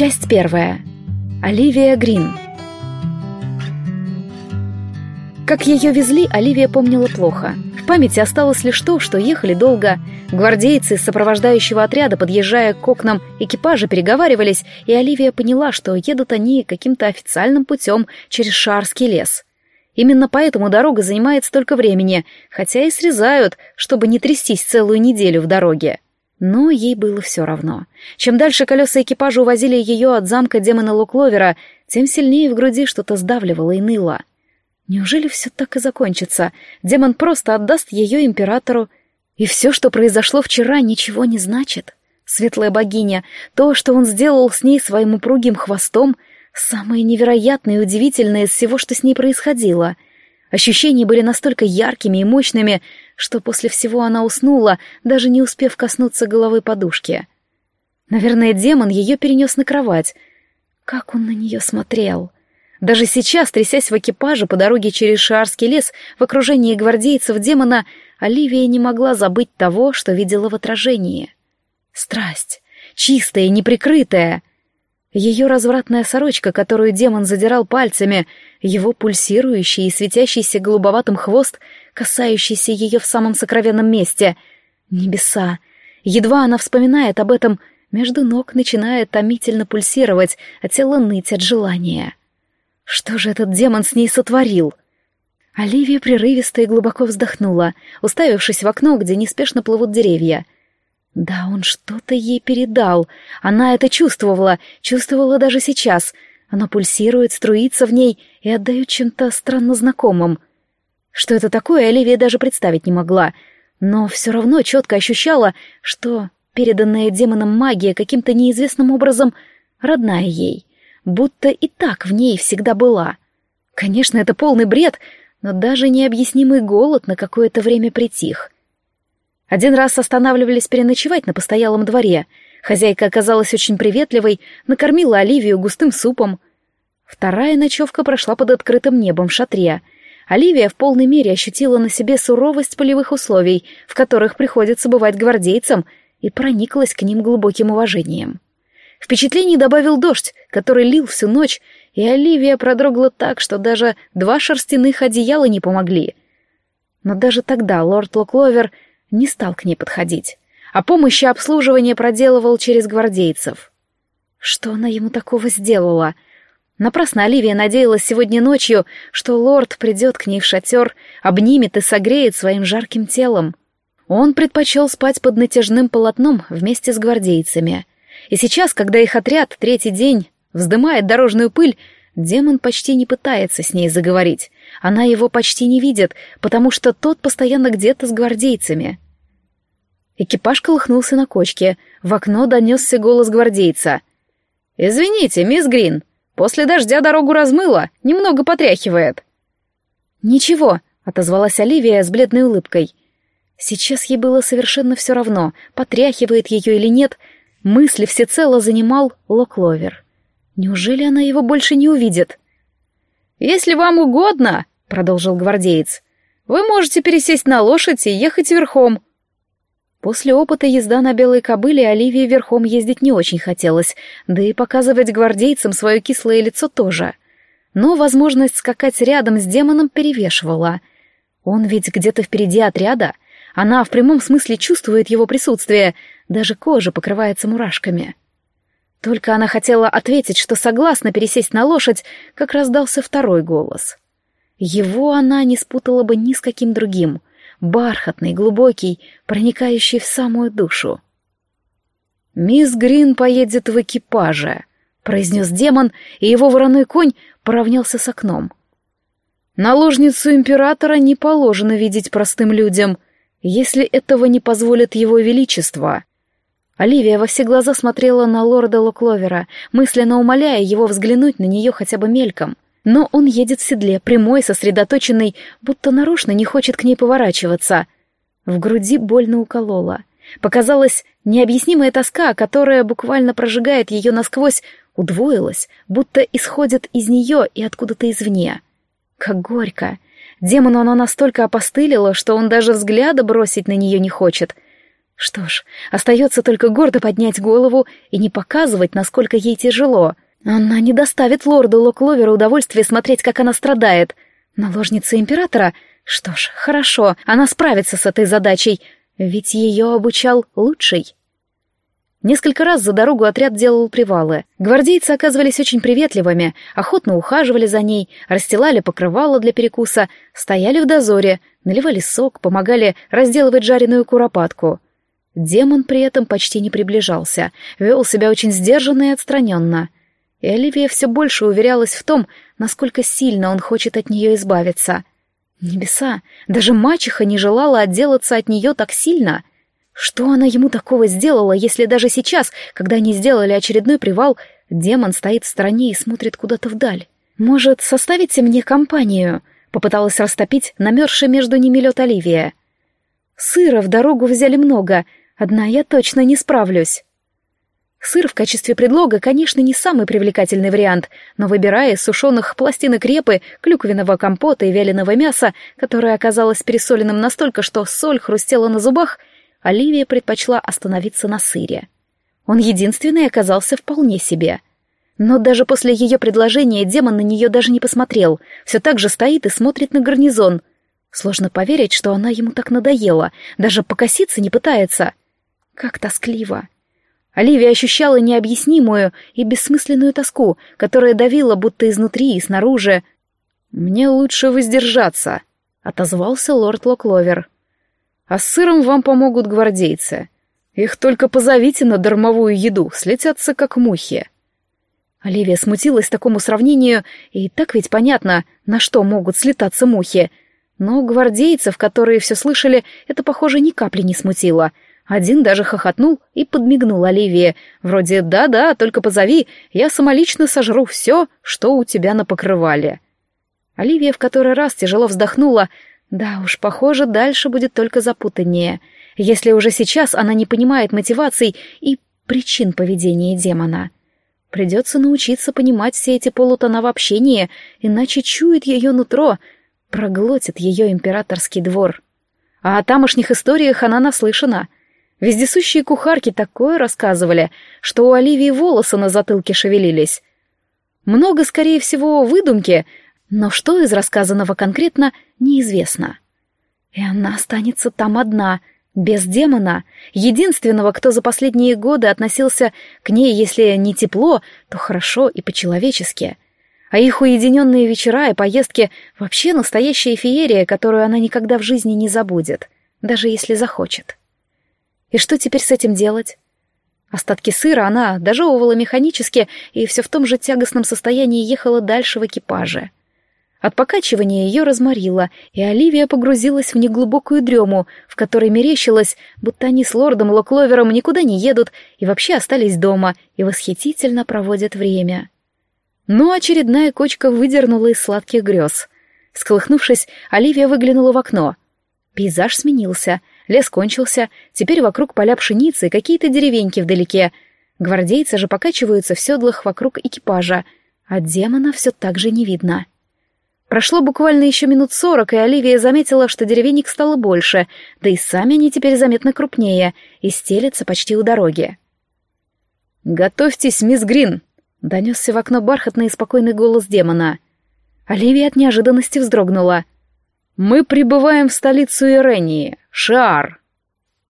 Часть первая. Оливия Грин. Как ее везли, Оливия помнила плохо. В памяти осталось лишь то, что ехали долго. Гвардейцы из сопровождающего отряда, подъезжая к окнам экипажа, переговаривались, и Оливия поняла, что едут они каким-то официальным путем через Шарский лес. Именно поэтому дорога занимает столько времени, хотя и срезают, чтобы не трястись целую неделю в дороге. Но ей было все равно. Чем дальше колеса экипажа увозили ее от замка демона Лукловера, тем сильнее в груди что-то сдавливало и ныло. Неужели все так и закончится? Демон просто отдаст ее императору, и все, что произошло вчера, ничего не значит? Светлая богиня, то, что он сделал с ней своим упругим хвостом, самое невероятное и удивительное из всего, что с ней происходило — Ощущения были настолько яркими и мощными, что после всего она уснула, даже не успев коснуться головы подушки. Наверное, демон ее перенес на кровать. Как он на нее смотрел! Даже сейчас, трясясь в экипаже по дороге через Шиарский лес в окружении гвардейцев демона, Оливия не могла забыть того, что видела в отражении. Страсть, чистая неприкрытая — ее развратная сорочка, которую демон задирал пальцами, его пульсирующий и светящийся голубоватым хвост, касающийся ее в самом сокровенном месте. Небеса. Едва она вспоминает об этом, между ног начинает томительно пульсировать, а тело ныть от желания. Что же этот демон с ней сотворил? Оливия прерывисто и глубоко вздохнула, уставившись в окно, где неспешно плывут деревья — да, он что-то ей передал. Она это чувствовала, чувствовала даже сейчас. Оно пульсирует, струится в ней и отдает чем-то странно знакомым. Что это такое, Оливия даже представить не могла. Но все равно четко ощущала, что переданная демоном магия каким-то неизвестным образом родная ей. Будто и так в ней всегда была. Конечно, это полный бред, но даже необъяснимый голод на какое-то время притих — один раз останавливались переночевать на постоялом дворе. Хозяйка оказалась очень приветливой, накормила Оливию густым супом. Вторая ночевка прошла под открытым небом в шатре. Оливия в полной мере ощутила на себе суровость полевых условий, в которых приходится бывать гвардейцам, и прониклась к ним глубоким уважением. Впечатлений добавил дождь, который лил всю ночь, и Оливия продрогла так, что даже два шерстяных одеяла не помогли. Но даже тогда лорд Локловер не стал к ней подходить, а помощи обслуживания проделывал через гвардейцев. Что она ему такого сделала? Напрасно Оливия надеялась сегодня ночью, что лорд придет к ней в шатер, обнимет и согреет своим жарким телом. Он предпочел спать под натяжным полотном вместе с гвардейцами. И сейчас, когда их отряд третий день вздымает дорожную пыль, демон почти не пытается с ней заговорить, она его почти не видит, потому что тот постоянно где-то с гвардейцами. Экипаж колыхнулся на кочке. В окно донесся голос гвардейца. «Извините, мисс Грин, после дождя дорогу размыло, немного потряхивает». «Ничего», — отозвалась Оливия с бледной улыбкой. Сейчас ей было совершенно все равно, потряхивает ее или нет, мысли всецело занимал Локловер. Неужели она его больше не увидит? «Если вам угодно», — продолжил гвардеец, — «вы можете пересесть на лошадь и ехать верхом». После опыта езда на белой кобыле Оливии верхом ездить не очень хотелось, да и показывать гвардейцам свое кислое лицо тоже. Но возможность скакать рядом с демоном перевешивала. Он ведь где-то впереди отряда, она в прямом смысле чувствует его присутствие, даже кожа покрывается мурашками. Только она хотела ответить, что согласна пересесть на лошадь, как раздался второй голос. Его она не спутала бы ни с каким другим. Бархатный, глубокий, проникающий в самую душу. «Мисс Грин поедет в экипаже», — произнес демон, и его вороной конь поравнялся с окном. «Наложницу императора не положено видеть простым людям, если этого не позволит его величество». Оливия во все глаза смотрела на лорда Локловера, мысленно умоляя его взглянуть на нее хотя бы мельком. Но он едет в седле, прямой, сосредоточенный, будто нарочно не хочет к ней поворачиваться. В груди больно уколола. Показалась необъяснимая тоска, которая буквально прожигает ее насквозь, удвоилась, будто исходит из нее и откуда-то извне. Как горько! Демону она настолько опостылила, что он даже взгляда бросить на нее не хочет — Что ж, остается только гордо поднять голову и не показывать, насколько ей тяжело. Она не доставит лорду Локловера удовольствия смотреть, как она страдает. Наложница императора? Что ж, хорошо, она справится с этой задачей, ведь ее обучал лучший. Несколько раз за дорогу отряд делал привалы. Гвардейцы оказывались очень приветливыми, охотно ухаживали за ней, расстилали покрывало для перекуса, стояли в дозоре, наливали сок, помогали разделывать жареную куропатку — Демон при этом почти не приближался, вел себя очень сдержанно и отстраненно. И Оливия все больше уверялась в том, насколько сильно он хочет от нее избавиться. Небеса, даже мачеха не желала отделаться от нее так сильно. Что она ему такого сделала, если даже сейчас, когда они сделали очередной привал, демон стоит в стороне и смотрит куда-то вдаль? Может, составите мне компанию? Попыталась растопить намерзший между ними лед Оливия. Сыра в дорогу взяли много — Одна я точно не справлюсь. Сыр в качестве предлога, конечно, не самый привлекательный вариант, но выбирая из сушеных пластинок репы, клюквенного компота и вяленого мяса, которое оказалось пересоленным настолько, что соль хрустела на зубах, Оливия предпочла остановиться на сыре. Он единственный оказался вполне себе. Но даже после ее предложения демон на нее даже не посмотрел, все так же стоит и смотрит на гарнизон. Сложно поверить, что она ему так надоела, даже покоситься не пытается. Как тоскливо. Оливия ощущала необъяснимую и бессмысленную тоску, которая давила будто изнутри и снаружи. «Мне лучше воздержаться», — отозвался лорд Локловер. «А с сыром вам помогут гвардейцы. Их только позовите на дармовую еду, слетятся как мухи». Оливия смутилась такому сравнению, и так ведь понятно, на что могут слетаться мухи. Но гвардейцев, которые все слышали, это, похоже, ни капли не смутило — один даже хохотнул и подмигнул Оливии, вроде «да-да, только позови, я самолично сожру все, что у тебя на покрывале». Оливия в который раз тяжело вздохнула. Да уж, похоже, дальше будет только запутаннее, если уже сейчас она не понимает мотиваций и причин поведения демона. Придется научиться понимать все эти полутона в общении, иначе чует ее нутро, проглотит ее императорский двор. А о тамошних историях она наслышана — Вездесущие кухарки такое рассказывали, что у Оливии волосы на затылке шевелились. Много, скорее всего, выдумки, но что из рассказанного конкретно, неизвестно. И она останется там одна, без демона, единственного, кто за последние годы относился к ней, если не тепло, то хорошо и по-человечески. А их уединенные вечера и поездки — вообще настоящая феерия, которую она никогда в жизни не забудет, даже если захочет. И что теперь с этим делать? Остатки сыра она дожевывала механически и все в том же тягостном состоянии ехала дальше в экипаже. От покачивания ее разморило, и Оливия погрузилась в неглубокую дрему, в которой мерещилось, будто они с лордом Локловером никуда не едут и вообще остались дома и восхитительно проводят время. Но очередная кочка выдернула из сладких грез. Сколыхнувшись, Оливия выглянула в окно. Пейзаж сменился, Лес кончился, теперь вокруг поля пшеницы и какие-то деревеньки вдалеке. Гвардейцы же покачиваются в седлах вокруг экипажа, а демона все так же не видно. Прошло буквально еще минут сорок, и Оливия заметила, что деревенек стало больше, да и сами они теперь заметно крупнее и стелятся почти у дороги. «Готовьтесь, мисс Грин!» — донесся в окно бархатный и спокойный голос демона. Оливия от неожиданности вздрогнула. «Мы прибываем в столицу Ирении, Шар.